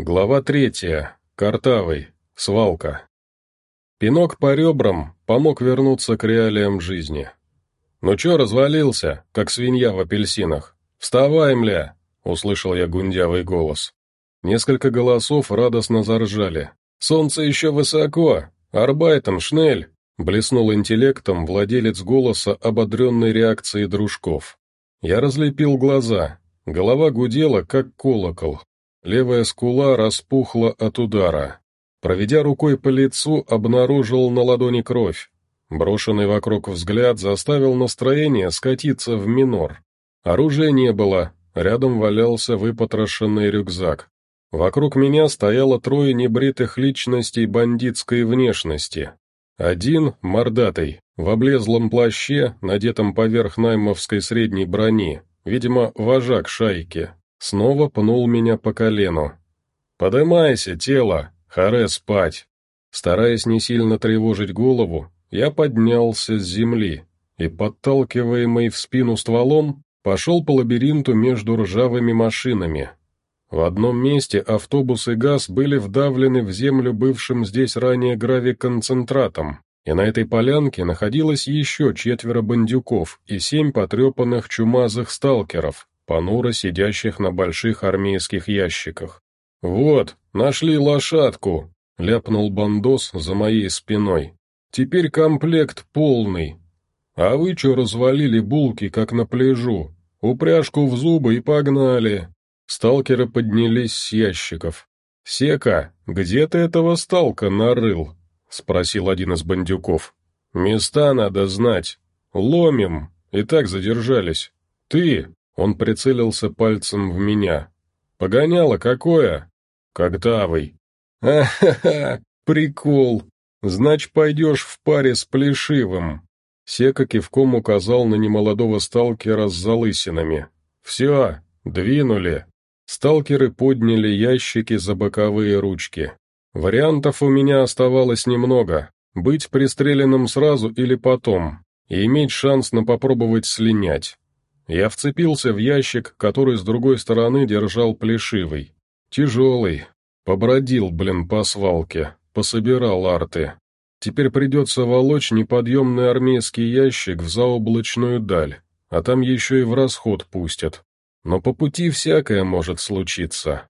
Глава третья. Картавый. Свалка. Пинок по ребрам помог вернуться к реалиям жизни. «Ну чё развалился, как свинья в апельсинах? Вставай, мля!» — услышал я гундявый голос. Несколько голосов радостно заржали. «Солнце еще высоко! Арбайтен, шнель!» — блеснул интеллектом владелец голоса ободренной реакции дружков. Я разлепил глаза. Голова гудела, как колокол, Левая скула распухла от удара. Проведя рукой по лицу, обнаружил на ладони кровь. Брошенный вокруг взгляд заставил настроение скатиться в минор. Оружия не было, рядом валялся выпотрошенный рюкзак. Вокруг меня стояло трое небритых личностей бандитской внешности. Один, мордатый, в облезлом плаще, надетом поверх наймовской средней брони, видимо, вожак шайки, Снова пнул меня по колену. «Подымайся, тело! Харе спать!» Стараясь не сильно тревожить голову, я поднялся с земли и, подталкиваемый в спину стволом, пошел по лабиринту между ржавыми машинами. В одном месте автобус и газ были вдавлены в землю бывшим здесь ранее гравиконцентратом, и на этой полянке находилось еще четверо бандюков и семь потрепанных чумазых сталкеров, понуро сидящих на больших армейских ящиках. «Вот, нашли лошадку!» — ляпнул бандос за моей спиной. «Теперь комплект полный. А вы чё развалили булки, как на пляжу? Упряжку в зубы и погнали!» Сталкеры поднялись с ящиков. «Сека, где ты этого сталка нарыл?» — спросил один из бандюков. «Места надо знать. Ломим. И так задержались. Ты, он прицелился пальцем в меня. «Погоняло какое?» «Коктавый». «А-ха-ха! Прикол! Значит, пойдешь в паре с Плешивым!» Сека кивком указал на немолодого сталкера с залысинами. «Все, двинули!» Сталкеры подняли ящики за боковые ручки. Вариантов у меня оставалось немного. Быть пристреленным сразу или потом, и иметь шанс на попробовать слинять. Я вцепился в ящик, который с другой стороны держал плешивый. Тяжелый. Побродил, блин, по свалке. Пособирал арты. Теперь придется волочь неподъемный армейский ящик в заоблачную даль, а там еще и в расход пустят. Но по пути всякое может случиться.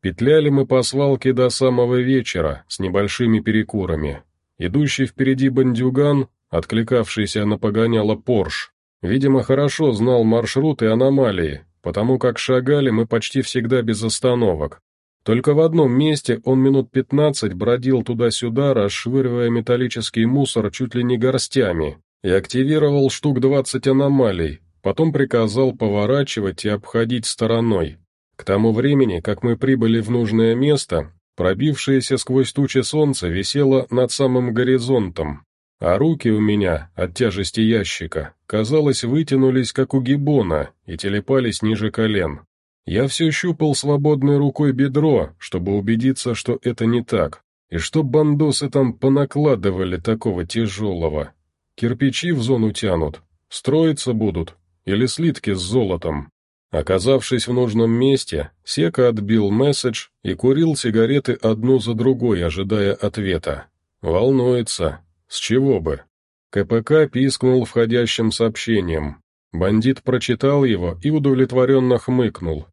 Петляли мы по свалке до самого вечера, с небольшими перекурами. Идущий впереди бандюган, откликавшийся на погоняло Порш, Видимо, хорошо знал маршрут и аномалии, потому как шагали мы почти всегда без остановок. Только в одном месте он минут пятнадцать бродил туда-сюда, расшвыривая металлический мусор чуть ли не горстями, и активировал штук двадцать аномалий, потом приказал поворачивать и обходить стороной. К тому времени, как мы прибыли в нужное место, пробившееся сквозь тучи солнце висело над самым горизонтом, а руки у меня, от тяжести ящика, казалось, вытянулись, как у гибона, и телепались ниже колен. Я все щупал свободной рукой бедро, чтобы убедиться, что это не так, и что бандосы там понакладывали такого тяжелого. Кирпичи в зону тянут, строиться будут, или слитки с золотом. Оказавшись в нужном месте, Сека отбил месседж и курил сигареты одну за другой, ожидая ответа. Волнуется, с чего бы? КПК пискнул входящим сообщением. Бандит прочитал его и удовлетворенно хмыкнул.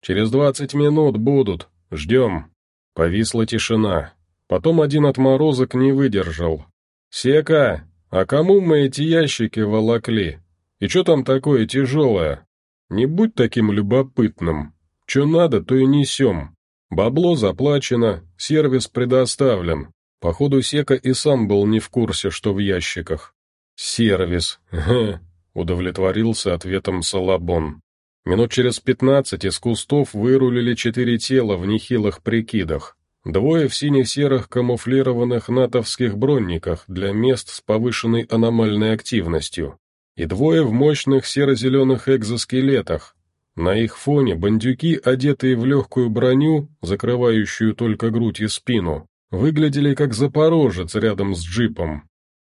«Через двадцать минут будут. Ждем». Повисла тишина. Потом один отморозок не выдержал. «Сека, а кому мы эти ящики волокли? И что там такое тяжелое? Не будь таким любопытным. Что надо, то и несем. Бабло заплачено, сервис предоставлен. Походу, Сека и сам был не в курсе, что в ящиках. «Сервис, га», — удовлетворился ответом Салабон. Минут через пятнадцать из кустов вырулили четыре тела в нехилых прикидах. Двое в сине-серых камуфлированных натовских бронниках для мест с повышенной аномальной активностью. И двое в мощных серо-зеленых экзоскелетах. На их фоне бандюки, одетые в легкую броню, закрывающую только грудь и спину, выглядели как запорожец рядом с джипом.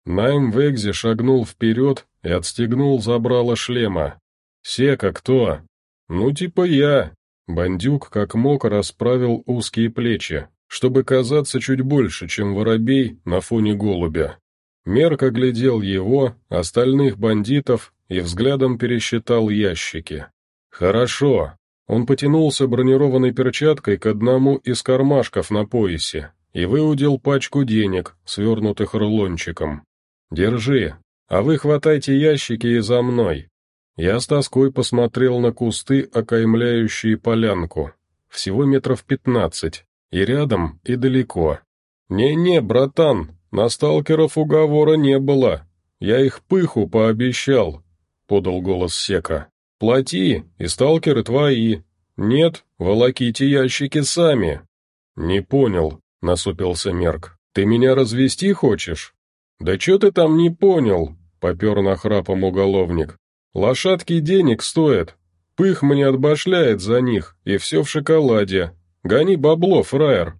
Найм в экзе шагнул вперед и отстегнул забрало шлема. «Сека кто?» «Ну, типа я. Бандюк как мог расправил узкие плечи, чтобы казаться чуть больше, чем воробей на фоне голубя. Мерк оглядел его, остальных бандитов и взглядом пересчитал ящики. «Хорошо». Он потянулся бронированной перчаткой к одному из кармашков на поясе и выудил пачку денег, свернутых рулончиком. «Держи, а вы хватайте ящики и за мной». Я с тоской посмотрел на кусты, окаймляющие полянку. Всего метров пятнадцать, и рядом, и далеко. «Не-не, братан, на сталкеров уговора не было. Я их пыху пообещал», — подал голос Сека. «Плати, и сталкеры твои. Нет, волоките ящики сами». «Не понял», — насупился Мерк. «Ты меня развести хочешь?» «Да чё ты там не понял?» — попер нахрапом уголовник. «Лошадки денег стоят. Пых мне отбашляет за них, и все в шоколаде. Гони бабло, фраер!»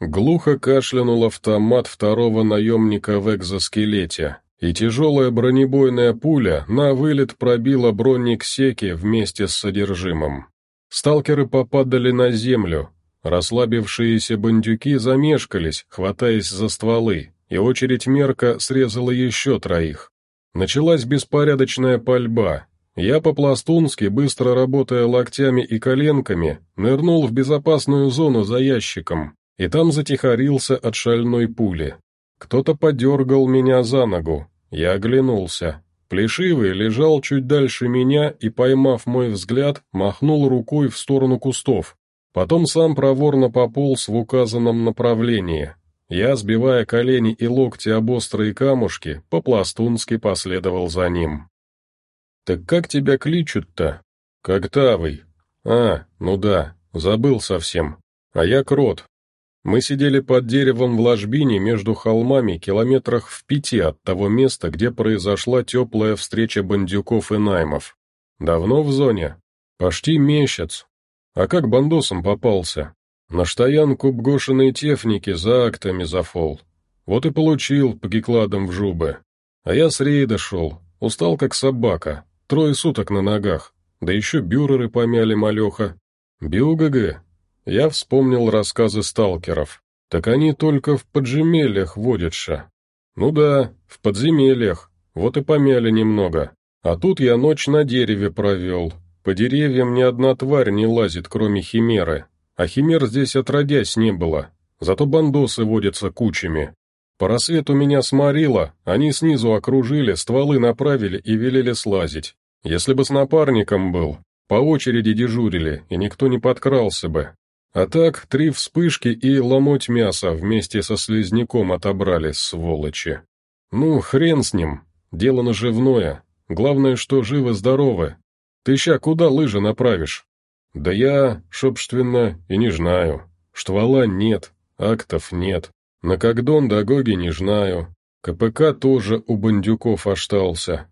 Глухо кашлянул автомат второго наемника в экзоскелете, и тяжелая бронебойная пуля на вылет пробила бронник Секи вместе с содержимым. Сталкеры попадали на землю, расслабившиеся бандюки замешкались, хватаясь за стволы, и очередь мерка срезала еще троих. Началась беспорядочная пальба. Я по-пластунски, быстро работая локтями и коленками, нырнул в безопасную зону за ящиком, и там затихарился от шальной пули. Кто-то подергал меня за ногу. Я оглянулся. Плешивый лежал чуть дальше меня и, поймав мой взгляд, махнул рукой в сторону кустов. Потом сам проворно пополз в указанном направлении. Я, сбивая колени и локти об острые камушки, по-пластунски последовал за ним. «Так как тебя кличут-то?» «Коктавый». «А, ну да, забыл совсем. А я Крот. Мы сидели под деревом в ложбине между холмами километрах в пяти от того места, где произошла теплая встреча бандюков и наймов. Давно в зоне? Почти месяц. А как бандосом попался? На штаянку бгошенной техники за актами зафол. Вот и получил погекладом в жубы. А я с рейда шел, устал как собака, трое суток на ногах, да еще бюреры помяли малеха. БиОГГ, я вспомнил рассказы сталкеров. Так они только в подземельях водятся. Ну да, в подземельях. Вот и помяли немного. А тут я ночь на дереве провел. По деревьям ни одна тварь не лазит, кроме химеры. А химер здесь отродясь не было. Зато бандосы водятся кучами. По рассвету меня сморило, они снизу окружили, стволы направили и велели слазить. Если бы с напарником был, по очереди дежурили, и никто не подкрался бы. А так, три вспышки и ломоть мяса вместе со слизняком отобрали, сволочи. Ну, хрен с ним, дело наживное. Главное, что живы-здоровы. Ты ща куда лыжи направишь? Да я, собственно, и не знаю. Штвала нет, актов нет. На Кагдон до Гоги не знаю. КПК тоже у бандюков остался.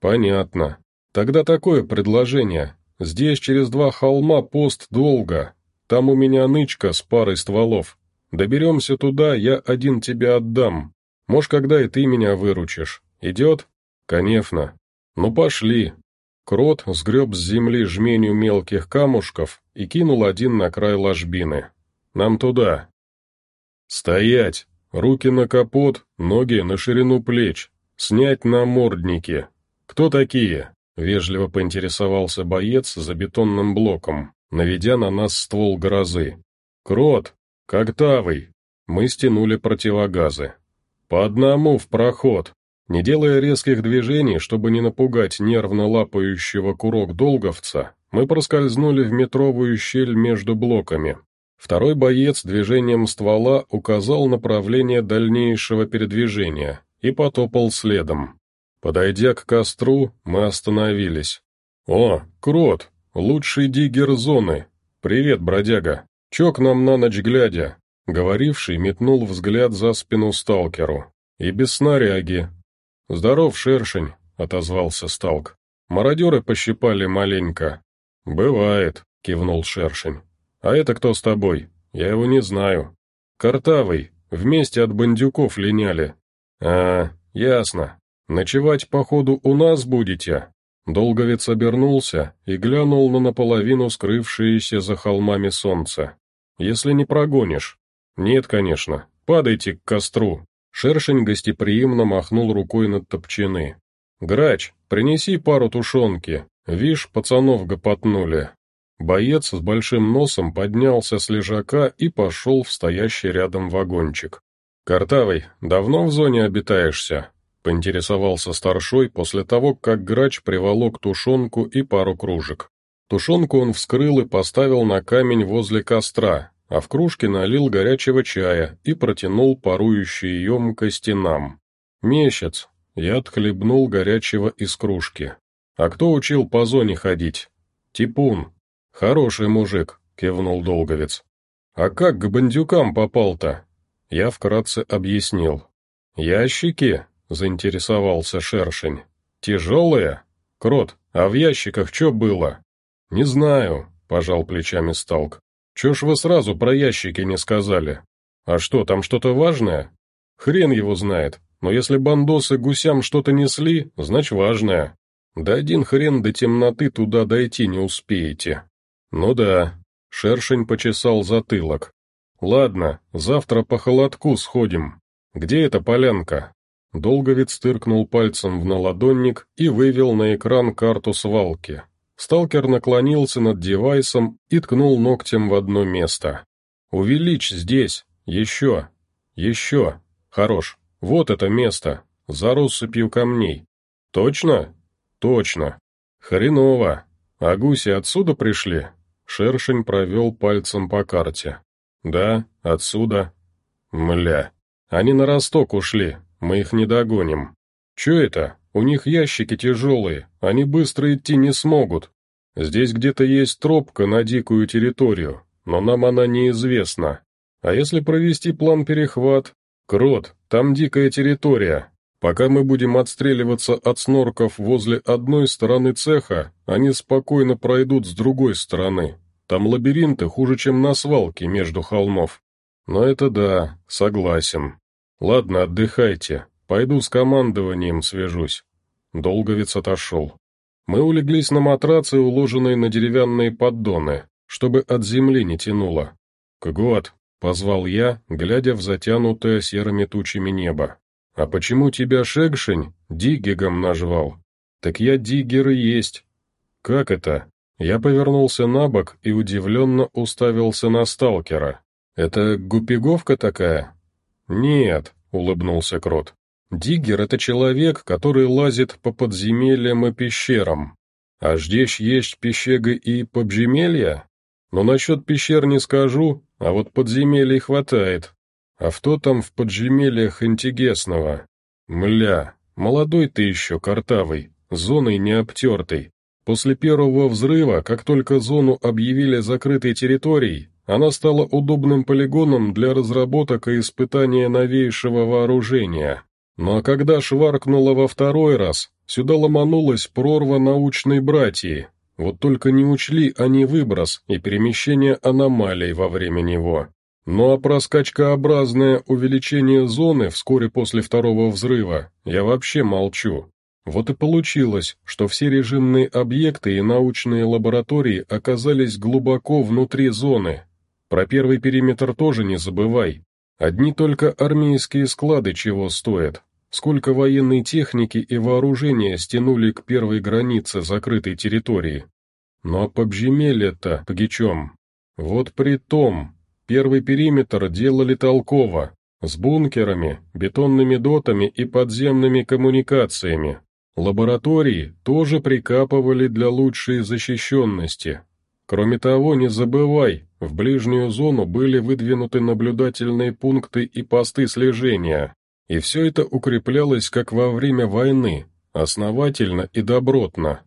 Понятно. Тогда такое предложение. Здесь через два холма пост долго, там у меня нычка с парой стволов. Доберемся туда, я один тебя отдам. Может, когда и ты меня выручишь. Идет? Конечно. Ну, пошли. Крот сгреб с земли жменю мелких камушков и кинул один на край ложбины. Нам туда. Стоять! Руки на капот, ноги на ширину плеч. Снять намордники. Кто такие? Вежливо поинтересовался боец за бетонным блоком наведя на нас ствол грозы. «Крот! Коктавый!» Мы стянули противогазы. «По одному в проход!» Не делая резких движений, чтобы не напугать нервно лапающего курок долговца, мы проскользнули в метровую щель между блоками. Второй боец движением ствола указал направление дальнейшего передвижения и потопал следом. Подойдя к костру, мы остановились. «О, крот, «Лучший диггер зоны. Привет, бродяга. Чё к нам на ночь глядя?» Говоривший метнул взгляд за спину сталкеру. «И без снаряги». «Здоров, шершень», — отозвался сталк. «Мародеры пощипали маленько». «Бывает», — кивнул шершень. «А это кто с тобой? Я его не знаю». «Картавый. Вместе от бандюков линяли». «А, ясно. Ночевать, походу, у нас будете?» Долговец обернулся и глянул на наполовину скрывшееся за холмами солнце. «Если не прогонишь». «Нет, конечно. Падайте к костру». Шершень гостеприимно махнул рукой над топчины. «Грач, принеси пару тушенки. Вишь, пацанов гопотнули». Боец с большим носом поднялся с лежака и пошел в стоящий рядом вагончик. «Картавый, давно в зоне обитаешься?» — поинтересовался старшой после того, как грач приволок тушенку и пару кружек. Тушенку он вскрыл и поставил на камень возле костра, а в кружке налил горячего чая и протянул парующие емкости нам. «Месяц!» — я отхлебнул горячего из кружки. «А кто учил по зоне ходить?» «Типун!» «Хороший мужик», — кивнул Долговец. «А как к бандюкам попал-то?» Я вкратце объяснил. «Ящики?» — заинтересовался Шершень. «Тяжелые? Крот, а в ящиках что было?» «Не знаю», — пожал плечами Сталк. «Чё ж вы сразу про ящики не сказали? А что, там что-то важное?» «Хрен его знает, но если бандосы гусям что-то несли, значит важное. Да один хрен до темноты туда дойти не успеете». «Ну да», — Шершень почесал затылок. «Ладно, завтра по холодку сходим. Где эта полянка?» Долговец тыркнул пальцем в наладонник и вывел на экран карту свалки. Сталкер наклонился над девайсом и ткнул ногтем в одно место. «Увеличь здесь! Еще! Еще! Хорош! Вот это место! За россыпью камней! Точно? Точно! Хреново! А гуси отсюда пришли?» Шершень провел пальцем по карте. «Да, отсюда». «Мля. Они на росток ушли, мы их не догоним. Че это? У них ящики тяжелые, они быстро идти не смогут. Здесь где-то есть тропка на дикую территорию, но нам она неизвестна. А если провести план перехват? Крот, там дикая территория. Пока мы будем отстреливаться от снорков возле одной стороны цеха, они спокойно пройдут с другой стороны. Там лабиринты хуже, чем на свалке между холмов. Но это да, согласен. Ладно, отдыхайте. Пойду с командованием свяжусь. Долговец отошел. Мы улеглись на матрацы, уложенные на деревянные поддоны, чтобы от земли не тянуло. «Кгот», — позвал я, глядя в затянутое серыми тучами небо. «А почему тебя Шегшень Диггигом назвал?» «Так я Диггер есть». «Как это?» Я повернулся на бок и удивленно уставился на сталкера. «Это гупиговка такая?» «Нет», — улыбнулся Крот. «Диггер — это человек, который лазит по подземельям и пещерам. А здесь есть пещега и подземелья? Но насчет пещер не скажу, а вот подземелий хватает. А что там в подземельях антигесного? Мля, молодой ты еще, картавый, зоной не обтертый. После первого взрыва, как только зону объявили закрытой территорией, она стала удобным полигоном для разработок и испытания новейшего вооружения. Но когда шваркнула во второй раз, сюда ломанулась прорва научной братьи. Вот только не учли они выброс и перемещение аномалий во время него. Ну а про скачкообразное увеличение зоны вскоре после второго взрыва я вообще молчу. Вот и получилось, что все режимные объекты и научные лаборатории оказались глубоко внутри зоны. Про первый периметр тоже не забывай. Одни только армейские склады чего стоят. Сколько военной техники и вооружения стянули к первой границе закрытой территории. А подземелье-то погичем. Вот при том, первый периметр делали толково, с бункерами, бетонными дотами и подземными коммуникациями, Лаборатории тоже прикапывали для лучшей защищенности. Кроме того, не забывай, в ближнюю зону были выдвинуты наблюдательные пункты и посты слежения, и все это укреплялось как во время войны, основательно и добротно.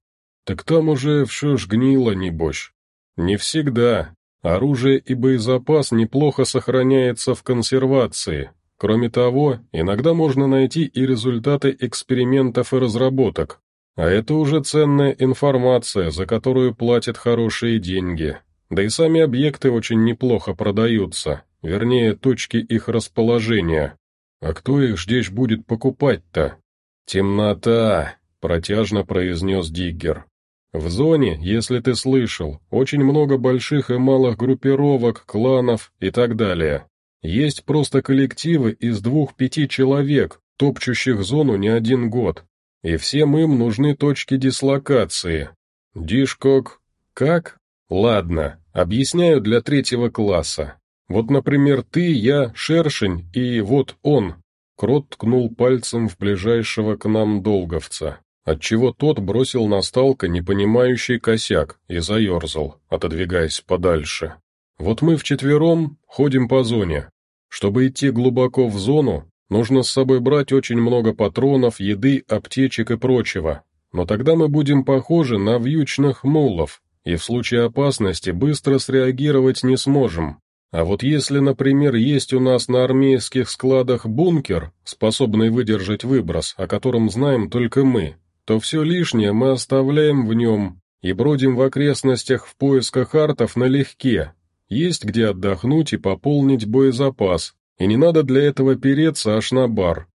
Так там уже все ж гнило, небось. Не всегда. Оружие и боезапас неплохо сохраняется в консервации, Кроме того, иногда можно найти и результаты экспериментов и разработок, а это уже ценная информация, за которую платят хорошие деньги. Да и сами объекты очень неплохо продаются, вернее, точки их расположения. А кто их здесь будет покупать-то? Темнота. — протяжно произнес Диггер. «В зоне, если ты слышал, очень много больших и малых группировок, кланов и так далее. Есть просто коллективы из двух-пяти человек, топчущих зону не один год. И всем им нужны точки дислокации. Дишкок... Как? Ладно, объясняю для третьего класса. Вот, например, ты, я, Шершень и вот он. Крот ткнул пальцем в ближайшего к нам долговца, отчего тот бросил на сталка непонимающий косяк и заерзал, отодвигаясь подальше. Вот мы вчетвером ходим по зоне. Чтобы идти глубоко в зону, нужно с собой брать очень много патронов, еды, аптечек и прочего. Но тогда мы будем похожи на вьючных мулов, и в случае опасности быстро среагировать не сможем. А вот если, например, есть у нас на армейских складах бункер, способный выдержать выброс, о котором знаем только мы, то все лишнее мы оставляем в нем и бродим в окрестностях в поисках артов налегке. Есть где отдохнуть и пополнить боезапас, и не надо для этого переться аж на бар.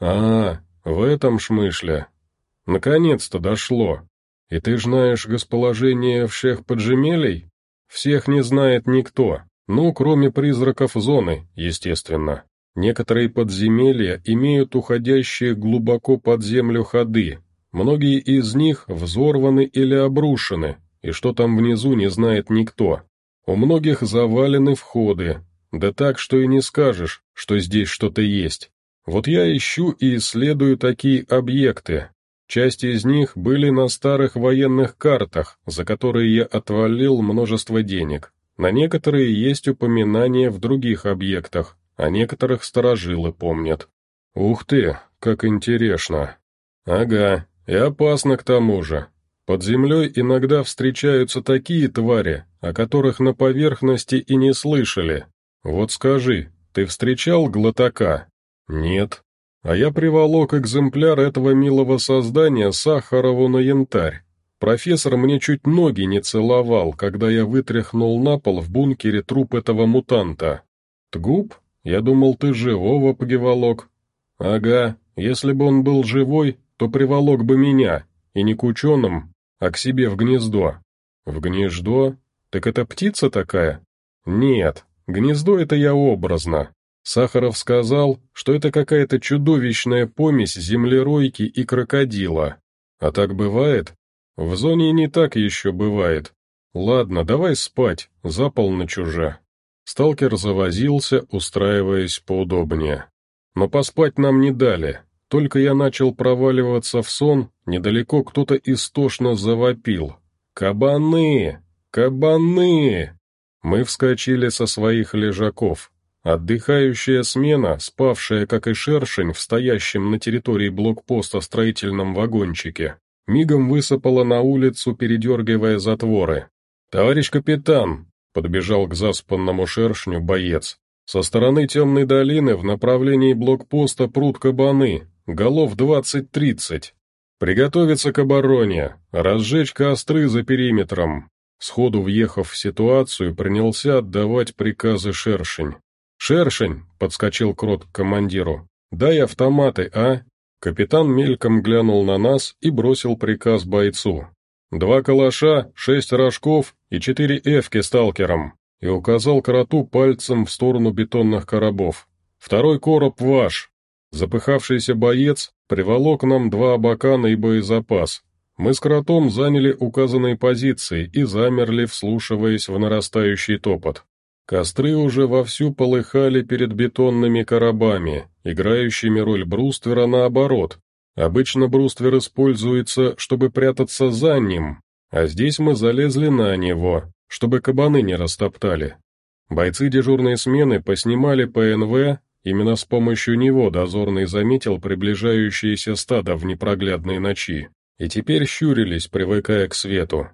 А, в этом шмышле. Наконец-то дошло. И ты знаешь расположение всех поджемелей? Всех не знает никто. Ну, кроме призраков зоны, естественно. Некоторые подземелья имеют уходящие глубоко под землю ходы. Многие из них взорваны или обрушены, и что там внизу не знает никто. У многих завалены входы, да так, что и не скажешь, что здесь что-то есть. Вот я ищу и исследую такие объекты. Часть из них были на старых военных картах, за которые я отвалил множество денег. На некоторые есть упоминания в других объектах, а некоторых сторожилы помнят. Ух ты, как интересно. Ага, и опасно к тому же. Под землей иногда встречаются такие твари, о которых на поверхности и не слышали. Вот скажи, ты встречал глотака? Нет. А я приволок экземпляр этого милого создания Сахарову на янтарь. Профессор мне чуть ноги не целовал, когда я вытряхнул на пол в бункере труп этого мутанта. Тгуб? Я думал, ты живого погиволок. Ага, если бы он был живой, то приволок бы меня, и не к ученым, а к себе в гнездо. В гнездо? Так это птица такая? Нет, гнездо это я образно. Сахаров сказал, что это какая-то чудовищная помесь землеройки и крокодила. А так бывает? В зоне не так еще бывает. Ладно, давай спать, за полночь уже. Сталкер завозился, устраиваясь поудобнее. Но поспать нам не дали. Только я начал проваливаться в сон, недалеко кто-то истошно завопил. «Кабаны! Кабаны!» Мы вскочили со своих лежаков. Отдыхающая смена, спавшая, как и шершень, в стоящем на территории блокпоста строительном вагончике, мигом высыпала на улицу, передергивая затворы. «Товарищ капитан!» — подбежал к заспанному шершню боец. «Со стороны темной долины в направлении блокпоста пруд кабаны, голов двадцать-тридцать. Приготовиться к обороне, разжечь костры за периметром». Сходу въехав в ситуацию, принялся отдавать приказы шершень. «Шершень!» — подскочил Крот к командиру. «Дай автоматы, а?» Капитан мельком глянул на нас и бросил приказ бойцу. «Два калаша, шесть рожков и четыре эвки сталкером», и указал кроту пальцем в сторону бетонных коробов. «Второй короб ваш». Запыхавшийся боец приволок нам два абакана и боезапас. Мы с кротом заняли указанные позиции и замерли, вслушиваясь в нарастающий топот. Костры уже вовсю полыхали перед бетонными коробами, играющими роль бруствера наоборот. Обычно бруствер используется, чтобы прятаться за ним, а здесь мы залезли на него, чтобы кабаны не растоптали. Бойцы дежурной смены поснимали ПНВ, именно с помощью него дозорный заметил приближающееся стадо в непроглядной ночи, и теперь щурились, привыкая к свету.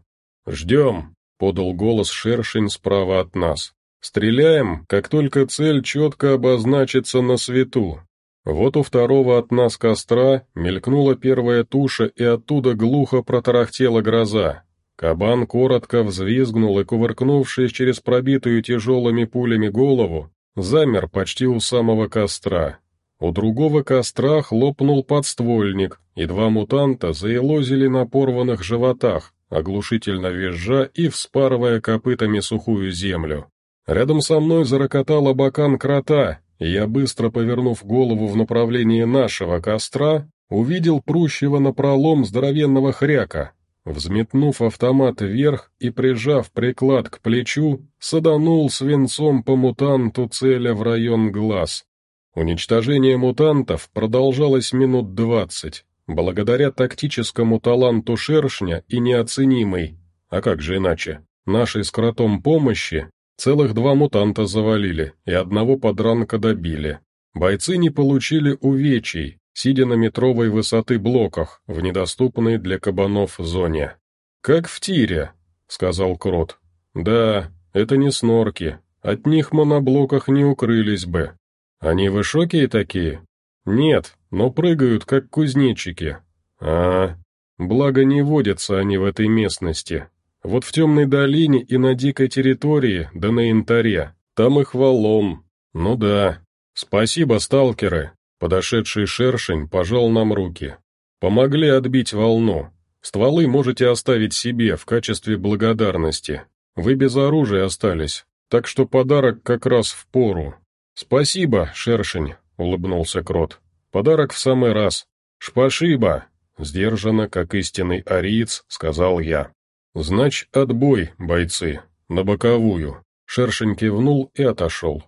«Ждем», — подал голос шершень справа от нас. Стреляем, как только цель четко обозначится на свету. Вот у второго от нас костра мелькнула первая туша, и оттуда глухо протарахтела гроза. Кабан коротко взвизгнул и, кувыркнувшись через пробитую тяжелыми пулями голову, замер почти у самого костра. У другого костра хлопнул подствольник, и два мутанта заелозили на порванных животах, оглушительно визжа и вспарывая копытами сухую землю. Рядом со мной зарокотал абакан крота, и я, быстро повернув голову в направлении нашего костра, увидел прущего напролом здоровенного хряка. Взметнув автомат вверх и прижав приклад к плечу, саданул свинцом по мутанту, целя в район глаз. Уничтожение мутантов продолжалось минут двадцать, благодаря тактическому таланту шершня и неоценимой, а как же иначе, нашей с кротом помощи, целых два мутанта завалили и одного подранка добили. Бойцы не получили увечий, сидя на метровой высоты блоках в недоступной для кабанов зоне. «Как в тире», — сказал Крот. «Да, это не снорки, от них мы на блоках не укрылись бы. Они высокие такие?» «Нет, но прыгают, как кузнечики». «А, благо не водятся они в этой местности. Вот в темной долине и на дикой территории, да на янтаре, там их валом. Ну да. Спасибо, сталкеры, Подошедший шершень пожал нам руки. «Помогли отбить волну. Стволы можете оставить себе в качестве благодарности. Вы без оружия остались, так что подарок как раз в пору». «Спасибо, шершень», — улыбнулся Крот. «Подарок в самый раз. Шпашиба», — сдержанно, как истинный ариец, сказал я. «Знач, отбой, бойцы, на боковую». Шершень кивнул и отошел.